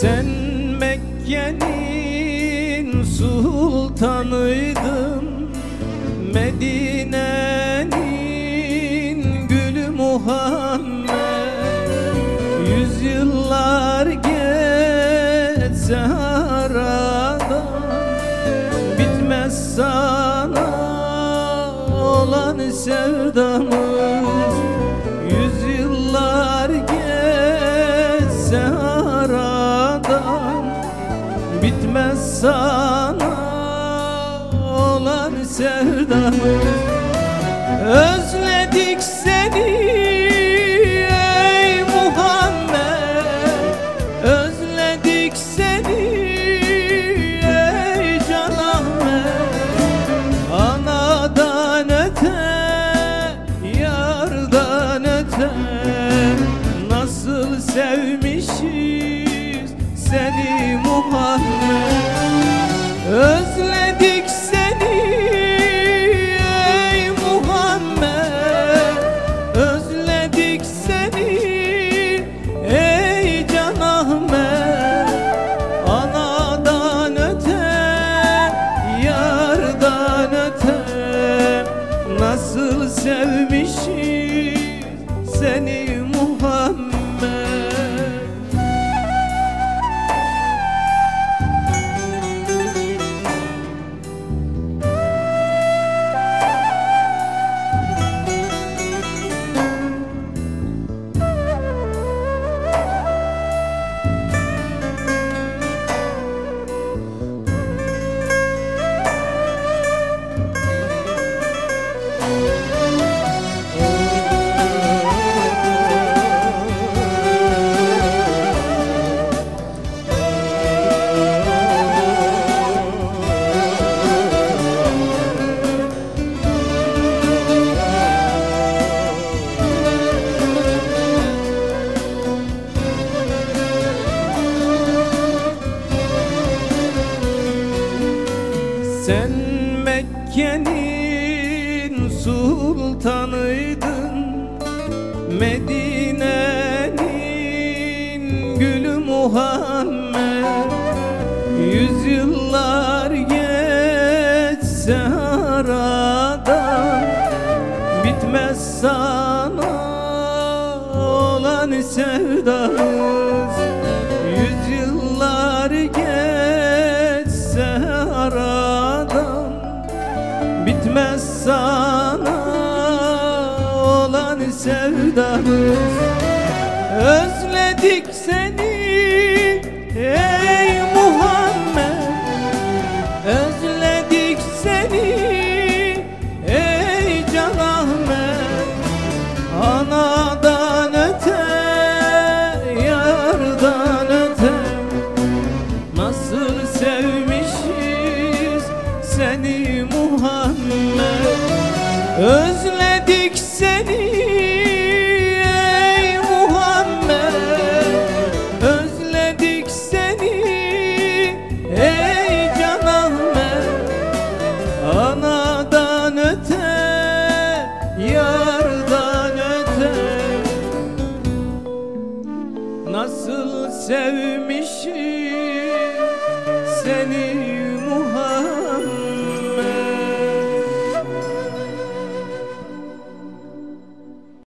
Sen Mekke'nin sultanıydın Medine'nin gülü Muhammed. Yüzyıllar geçse arada Bitmez sana olan sevdamı. Özledik seni ey Muhammed. Özledik seni ey Can Ahmet. Anadan öte yardan öte. Nasıl sevmişiz seni Muhammed. Özledik sevmişiz seni Sen Mekke'nin sultanıydın. Medine'nin gülü Muhammed. Yüzyıllar geçse aradan Bitmez sana olan sevdamız sevdamız Özledik seni ey Muhammed. Özledik seni ey Can Anadan öte yardan öte. Nasıl sevmişiz seni Muhammed? Özledik seni sevmişim seni